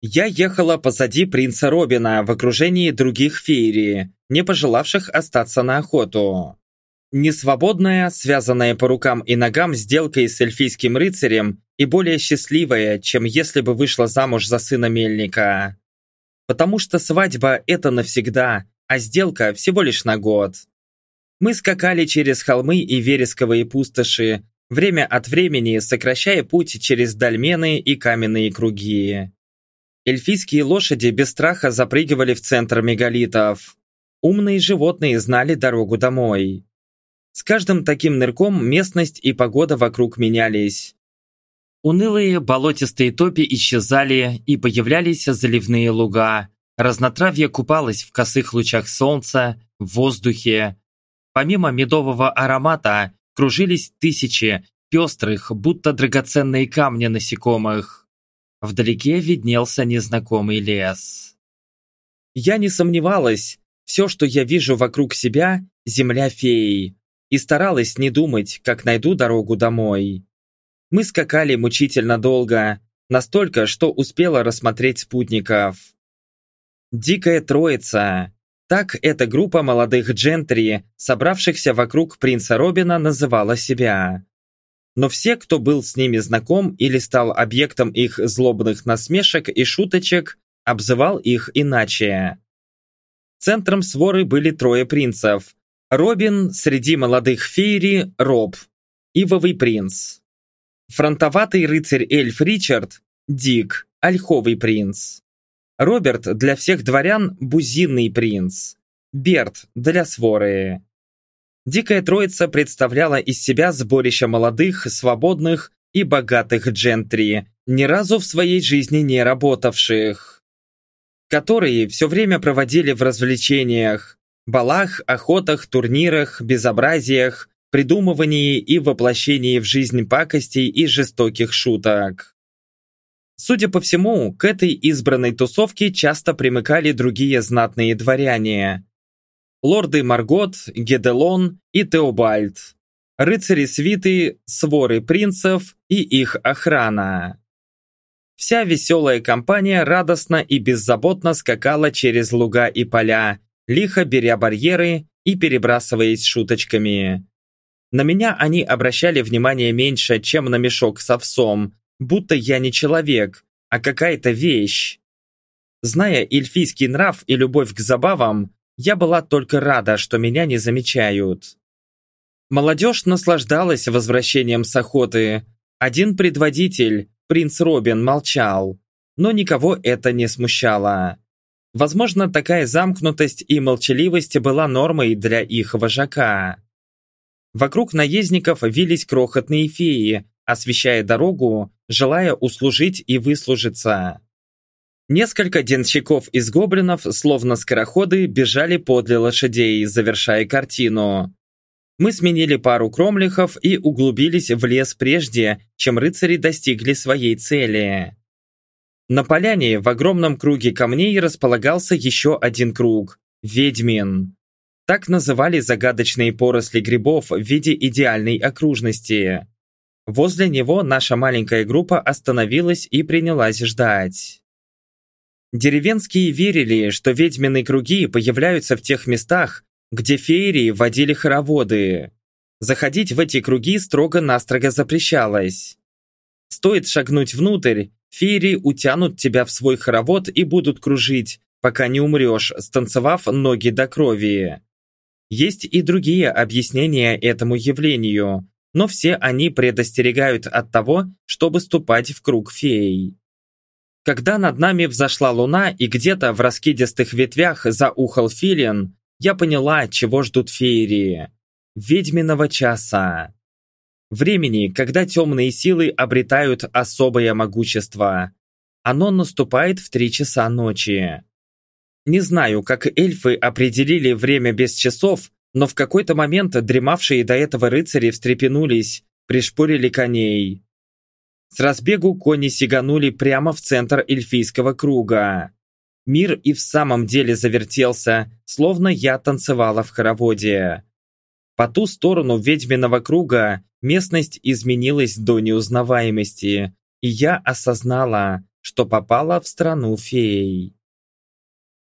Я ехала позади принца Робина в окружении других феерии, не пожелавших остаться на охоту. Несвободная, связанная по рукам и ногам сделкой с эльфийским рыцарем и более счастливая, чем если бы вышла замуж за сына мельника. Потому что свадьба – это навсегда, а сделка всего лишь на год. Мы скакали через холмы и вересковые пустоши, время от времени сокращая путь через дольмены и каменные круги. Эльфийские лошади без страха запрыгивали в центр мегалитов. Умные животные знали дорогу домой. С каждым таким нырком местность и погода вокруг менялись. Унылые болотистые топи исчезали, и появлялись заливные луга. Разнотравье купалось в косых лучах солнца, в воздухе. Помимо медового аромата, кружились тысячи пестрых, будто драгоценные камни насекомых. Вдалеке виднелся незнакомый лес. Я не сомневалась, все, что я вижу вокруг себя, земля феи, и старалась не думать, как найду дорогу домой. Мы скакали мучительно долго, настолько, что успела рассмотреть спутников. Дикая Троица. Так эта группа молодых джентри, собравшихся вокруг принца Робина, называла себя. Но все, кто был с ними знаком или стал объектом их злобных насмешек и шуточек, обзывал их иначе. Центром своры были трое принцев. Робин среди молодых фейри – Роб. Ивовый принц. Фронтоватый рыцарь-эльф Ричард – Дик, ольховый принц. Роберт для всех дворян – бузинный принц. Берт для своры. Дикая Троица представляла из себя сборище молодых, свободных и богатых джентри, ни разу в своей жизни не работавших, которые все время проводили в развлечениях, балах, охотах, турнирах, безобразиях, придумывании и воплощении в жизнь пакостей и жестоких шуток. Судя по всему, к этой избранной тусовке часто примыкали другие знатные дворяне. Лорды Маргот, Геделон и Теобальд. Рыцари свиты, своры принцев и их охрана. Вся веселая компания радостно и беззаботно скакала через луга и поля, лихо беря барьеры и перебрасываясь шуточками. На меня они обращали внимание меньше, чем на мешок с овсом, будто я не человек, а какая-то вещь. Зная эльфийский нрав и любовь к забавам, я была только рада, что меня не замечают. Молодежь наслаждалась возвращением с охоты. Один предводитель, принц Робин, молчал, но никого это не смущало. Возможно, такая замкнутость и молчаливость была нормой для их вожака. Вокруг наездников вились крохотные феи, освещая дорогу, желая услужить и выслужиться. Несколько денщиков из гоблинов, словно скороходы, бежали подле лошадей, завершая картину. Мы сменили пару кромлихов и углубились в лес прежде, чем рыцари достигли своей цели. На поляне в огромном круге камней располагался еще один круг – Ведьмин. Так называли загадочные поросли грибов в виде идеальной окружности. Возле него наша маленькая группа остановилась и принялась ждать. Деревенские верили, что ведьмины круги появляются в тех местах, где феерии водили хороводы. Заходить в эти круги строго-настрого запрещалось. Стоит шагнуть внутрь, феерии утянут тебя в свой хоровод и будут кружить, пока не умрешь, станцевав ноги до крови. Есть и другие объяснения этому явлению, но все они предостерегают от того, чтобы ступать в круг фей. Когда над нами взошла луна и где-то в раскидистых ветвях заухал филин, я поняла, чего ждут феерии. Ведьминого часа. Времени, когда темные силы обретают особое могущество. Оно наступает в три часа ночи. Не знаю, как эльфы определили время без часов, но в какой-то момент дремавшие до этого рыцари встрепенулись, пришпорили коней. С разбегу кони сиганули прямо в центр эльфийского круга. Мир и в самом деле завертелся, словно я танцевала в хороводе. По ту сторону ведьминого круга местность изменилась до неузнаваемости, и я осознала, что попала в страну фей.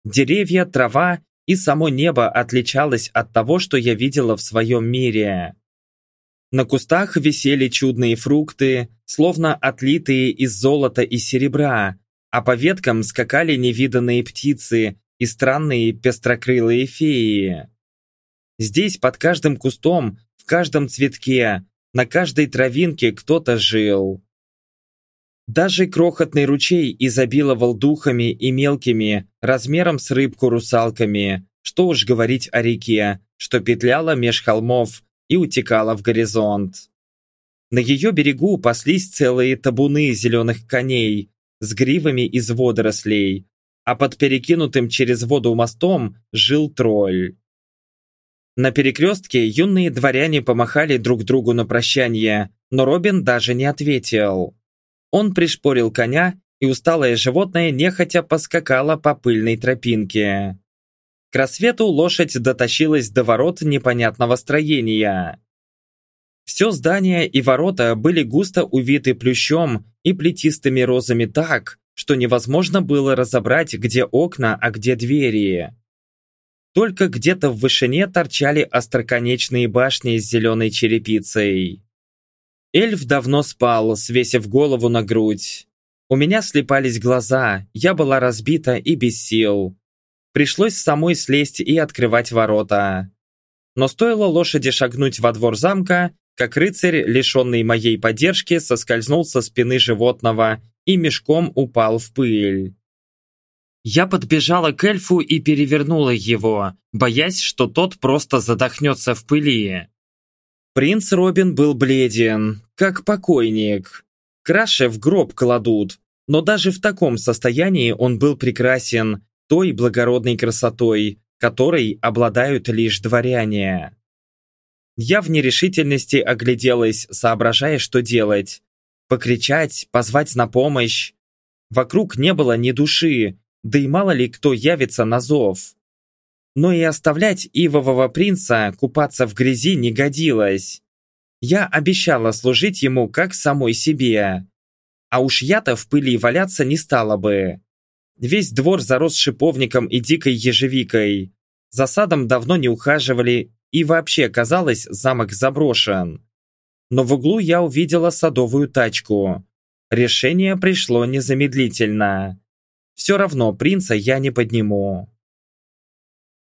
Деревья, трава и само небо отличалось от того, что я видела в своем мире. На кустах висели чудные фрукты, словно отлитые из золота и серебра, а по веткам скакали невиданные птицы и странные пестрокрылые феи. Здесь под каждым кустом, в каждом цветке, на каждой травинке кто-то жил. Даже крохотный ручей изобиловал духами и мелкими, размером с рыбку-русалками, что уж говорить о реке, что петляла меж холмов и утекала в горизонт. На ее берегу паслись целые табуны зеленых коней с гривами из водорослей, а под перекинутым через воду мостом жил тролль. На перекрестке юные дворяне помахали друг другу на прощание, но Робин даже не ответил. Он пришпорил коня, и усталое животное нехотя поскакало по пыльной тропинке. К рассвету лошадь дотащилась до ворот непонятного строения. Все здание и ворота были густо увиты плющом и плетистыми розами так, что невозможно было разобрать, где окна, а где двери. Только где-то в вышине торчали остроконечные башни с зеленой черепицей. Эльф давно спал, свесив голову на грудь. У меня слепались глаза, я была разбита и без сил. Пришлось самой слезть и открывать ворота. Но стоило лошади шагнуть во двор замка, как рыцарь, лишенный моей поддержки, соскользнул со спины животного и мешком упал в пыль. Я подбежала к эльфу и перевернула его, боясь, что тот просто задохнется в пыли. Принц Робин был бледен, как покойник. Краше в гроб кладут, но даже в таком состоянии он был прекрасен, той благородной красотой, которой обладают лишь дворяне. Я в нерешительности огляделась, соображая, что делать. Покричать, позвать на помощь. Вокруг не было ни души, да и мало ли кто явится на зов. Но и оставлять ивового принца купаться в грязи не годилось. Я обещала служить ему как самой себе. А уж я-то в пыли валяться не стала бы. Весь двор зарос шиповником и дикой ежевикой. За садом давно не ухаживали, и вообще, казалось, замок заброшен. Но в углу я увидела садовую тачку. Решение пришло незамедлительно. Все равно принца я не подниму.